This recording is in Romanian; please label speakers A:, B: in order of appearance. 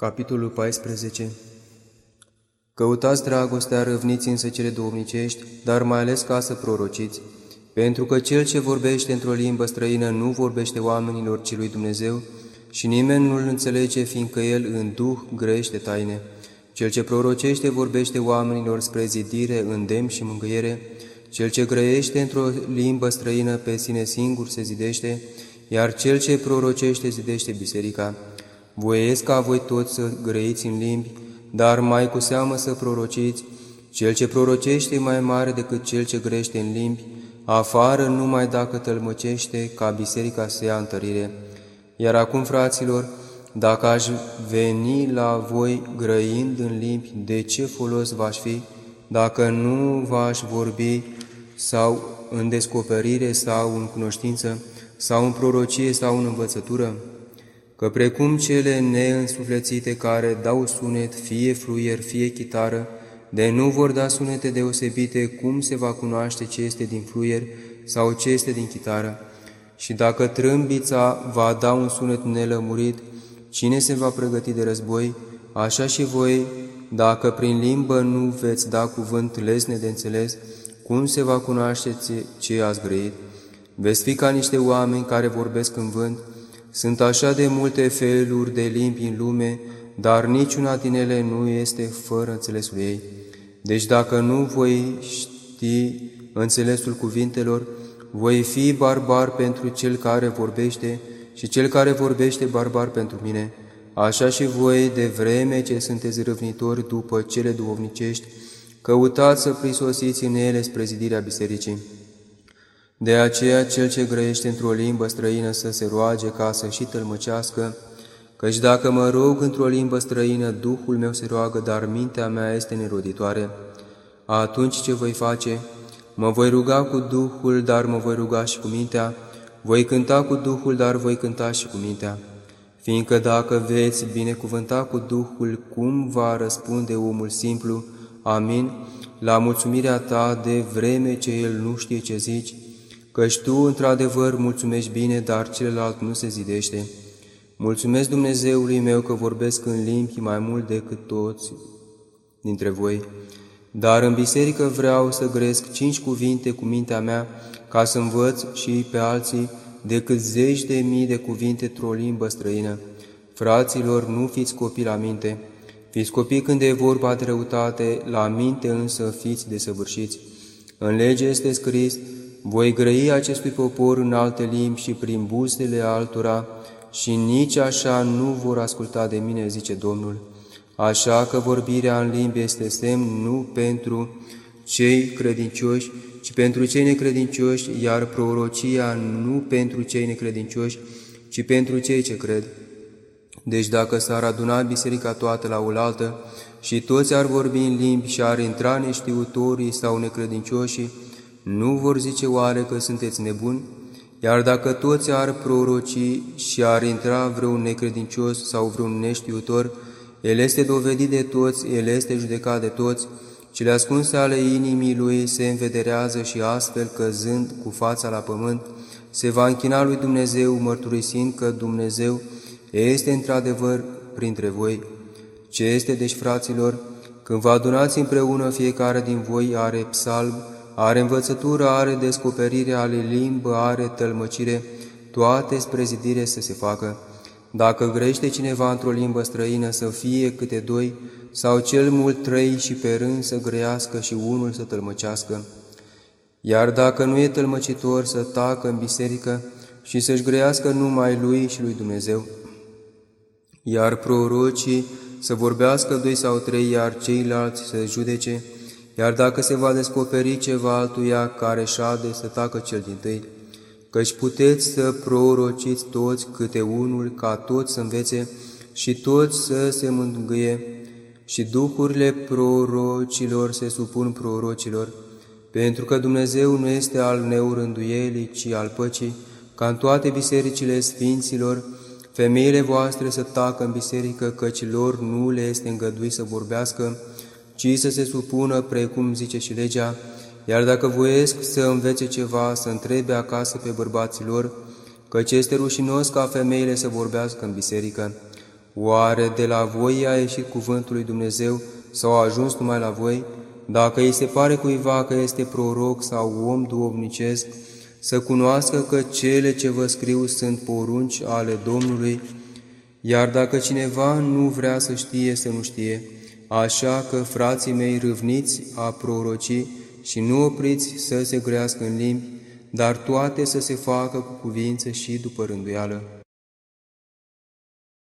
A: Capitolul 14 Căutați dragostea, răvniți însă cele domnicești, dar mai ales ca să prorociți, pentru că cel ce vorbește într-o limbă străină nu vorbește oamenilor, ci lui Dumnezeu, și nimeni nu-l înțelege, fiindcă el în duh grește taine. Cel ce prorocește vorbește oamenilor spre zidire, îndemn și mângâiere, cel ce grăiește într-o limbă străină pe sine singur se zidește, iar cel ce prorocește zidește biserica. Voiesc ca voi toți să grăiți în limbi, dar mai cu seamă să prorociți, cel ce prorocește e mai mare decât cel ce grește în limbi, afară numai dacă tălmăcește ca biserica să ia întărire. Iar acum, fraților, dacă aș veni la voi grăind în limbi, de ce folos v-aș fi, dacă nu v-aș vorbi sau în descoperire sau în cunoștință, sau în prorocie sau în învățătură? Că precum cele neînsuflețite care dau sunet, fie fluier, fie chitară, de nu vor da sunete deosebite, cum se va cunoaște ce este din fluier sau ce este din chitară? Și dacă trâmbița va da un sunet nelămurit, cine se va pregăti de război? Așa și voi, dacă prin limbă nu veți da cuvânt lesne de înțeles, cum se va cunoaște ce ați grăit? Veți fi ca niște oameni care vorbesc în vânt, sunt așa de multe feluri de limbi în lume, dar niciuna din ele nu este fără înțelesul ei. Deci dacă nu voi ști înțelesul cuvintelor, voi fi barbar pentru cel care vorbește și cel care vorbește barbar pentru mine. Așa și voi, de vreme ce sunteți răvnitori după cele duhovnicești, căutați să prisosiți în ele spre zidirea bisericii. De aceea cel ce grăiește într-o limbă străină să se roage ca să și tălmăcească, căci dacă mă rog într-o limbă străină, Duhul meu se roagă, dar mintea mea este neroditoare. Atunci ce voi face? Mă voi ruga cu Duhul, dar mă voi ruga și cu mintea, voi cânta cu Duhul, dar voi cânta și cu mintea. Fiindcă dacă veți binecuvânta cu Duhul, cum va răspunde omul simplu, amin, la mulțumirea ta de vreme ce el nu știe ce zici, căci Tu, într-adevăr, mulțumești bine, dar celălalt nu se zidește. Mulțumesc Dumnezeului meu că vorbesc în limbi mai mult decât toți dintre voi, dar în biserică vreau să gresc cinci cuvinte cu mintea mea, ca să învăț și pe alții decât zeci de mii de cuvinte într-o limbă străină. Fraților, nu fiți copii la minte, fiți copii când e vorba de răutate, la minte însă fiți desăvârșiți. În lege este scris, voi grăi acestui popor în alte limbi și prin buzele altora, și nici așa nu vor asculta de mine, zice Domnul. Așa că vorbirea în limbi este semn nu pentru cei credincioși, ci pentru cei necredincioși, iar prorocia nu pentru cei necredincioși, ci pentru cei ce cred. Deci dacă s-ar aduna biserica toată la oaltă și toți ar vorbi în limbi și ar intra neștiutorii sau necredincioșii, nu vor zice oare că sunteți nebuni? Iar dacă toți ar proroci și ar intra vreun necredincios sau vreun neștiutor, el este dovedit de toți, el este judecat de toți, cele ascunse ale inimii lui se învederează și astfel, căzând cu fața la pământ, se va închina lui Dumnezeu, mărturisind că Dumnezeu este într-adevăr printre voi. Ce este, deci, fraților, când vă adunați împreună, fiecare din voi are psalm, are învățătură, are descoperire, are limbă, are tălmăcire, toate spre zidire să se facă. Dacă grește cineva într-o limbă străină, să fie câte doi, sau cel mult trei și pe rând să grească și unul să tălmăcească. Iar dacă nu e tălmăcitor, să tacă în biserică și să-și grească numai lui și lui Dumnezeu. Iar prorocii să vorbească doi sau trei, iar ceilalți să judece, iar dacă se va descoperi ceva altuia care șade, să tacă cel din tâi, căci puteți să prorociți toți câte unul, ca toți să învețe și toți să se mângâie, și duhurile prorocilor se supun prorocilor, pentru că Dumnezeu nu este al neurânduielii, ci al păcii, ca în toate bisericile sfinților, femeile voastre să tacă în biserică, căci lor nu le este îngăduit să vorbească, ci să se supună, precum zice și legea, iar dacă voiesc să învețe ceva, să întrebe acasă pe bărbaților, căci este rușinos ca femeile să vorbească în biserică. Oare de la voi a ieșit cuvântul lui Dumnezeu sau a ajuns numai la voi? Dacă îi se pare cuiva că este proroc sau om duomnicesc, să cunoască că cele ce vă scriu sunt porunci ale Domnului, iar dacă cineva nu vrea să știe, să nu știe, așa că, frații mei, râvniți a proroci și nu opriți să se grească în limbi, dar toate să se facă cu cuvință și după rânduială.